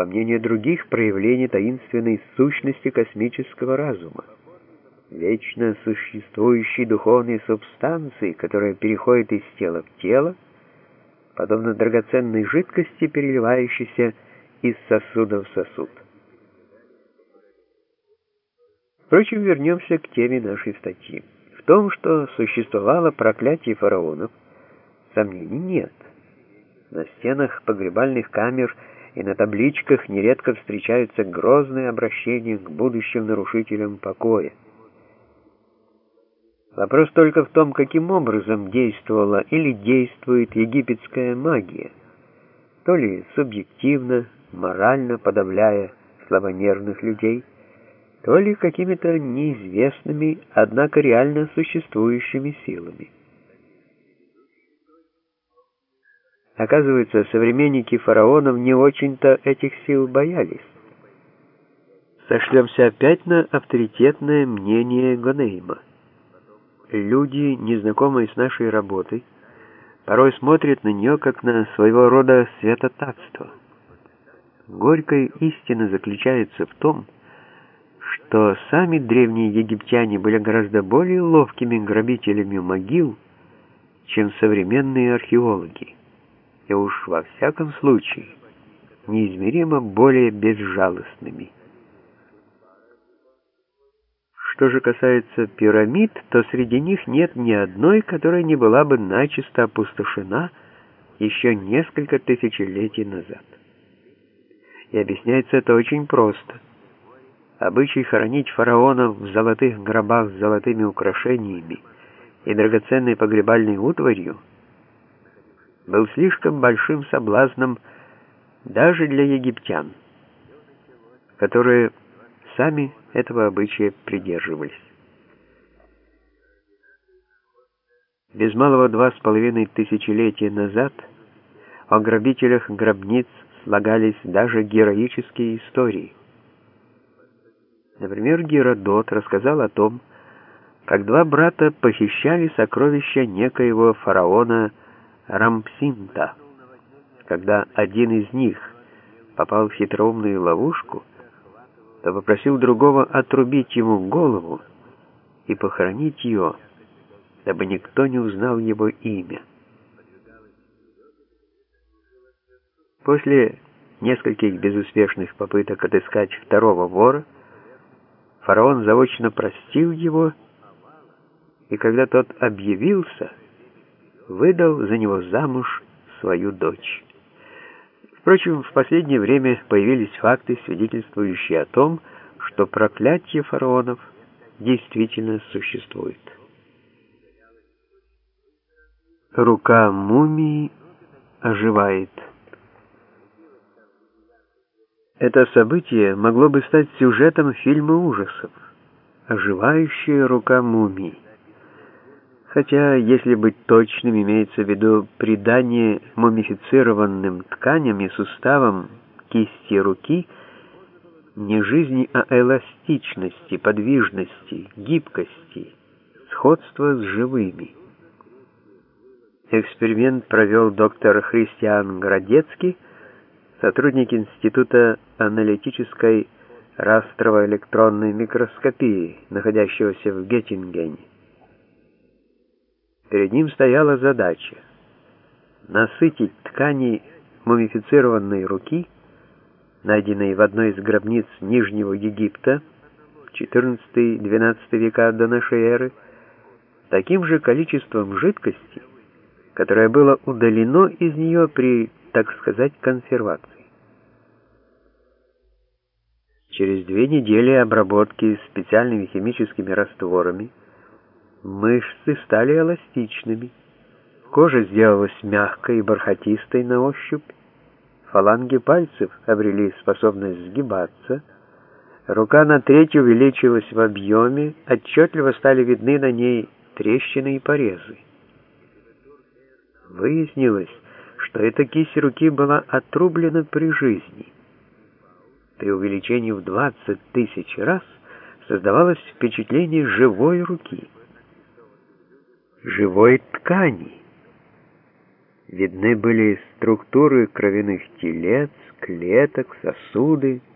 по мнению других, проявление таинственной сущности космического разума, вечно существующей духовной субстанции, которая переходит из тела в тело, подобно драгоценной жидкости, переливающейся из сосуда в сосуд. Впрочем, вернемся к теме нашей статьи. В том, что существовало проклятие фараонов, сомнений нет. На стенах погребальных камер и на табличках нередко встречаются грозные обращения к будущим нарушителям покоя. Вопрос только в том, каким образом действовала или действует египетская магия, то ли субъективно, морально подавляя слабонервных людей, то ли какими-то неизвестными, однако реально существующими силами. Оказывается, современники фараонов не очень-то этих сил боялись. Сошлемся опять на авторитетное мнение Гонейма. Люди, незнакомые с нашей работой, порой смотрят на нее как на своего рода святотатство. Горькая истина заключается в том, что сами древние египтяне были гораздо более ловкими грабителями могил, чем современные археологи и уж во всяком случае неизмеримо более безжалостными. Что же касается пирамид, то среди них нет ни одной, которая не была бы начисто опустошена еще несколько тысячелетий назад. И объясняется это очень просто. Обычай хоронить фараонов в золотых гробах с золотыми украшениями и драгоценной погребальной утварью – был слишком большим соблазном даже для египтян, которые сами этого обычая придерживались. Без малого два с половиной тысячелетия назад о грабителях гробниц слагались даже героические истории. Например, Геродот рассказал о том, как два брата похищали сокровища некоего фараона Рампсинта. Когда один из них попал в хитроумную ловушку, то попросил другого отрубить ему голову и похоронить ее, дабы никто не узнал его имя. После нескольких безуспешных попыток отыскать второго вора, фараон заочно простил его, и когда тот объявился, выдал за него замуж свою дочь. Впрочем, в последнее время появились факты, свидетельствующие о том, что проклятие фараонов действительно существует. Рука мумии оживает. Это событие могло бы стать сюжетом фильма ужасов «Оживающая рука мумии». Хотя, если быть точным, имеется в виду придание мумифицированным тканям и суставам кисти руки не жизни, а эластичности, подвижности, гибкости, сходства с живыми. Эксперимент провел доктор Христиан Градецкий, сотрудник Института аналитической растрово-электронной микроскопии, находящегося в Геттингене. Перед ним стояла задача насытить ткани мумифицированной руки, найденной в одной из гробниц Нижнего Египта в XIV-XII века до нашей эры, таким же количеством жидкости, которое было удалено из нее при, так сказать, консервации. Через две недели обработки специальными химическими растворами Мышцы стали эластичными. Кожа сделалась мягкой и бархатистой на ощупь. Фаланги пальцев обрели способность сгибаться. Рука на треть увеличилась в объеме, отчетливо стали видны на ней трещины и порезы. Выяснилось, что эта кисть руки была отрублена при жизни. При увеличении в 20 тысяч раз создавалось впечатление живой руки — живой ткани. Видны были структуры кровяных телец, клеток, сосуды —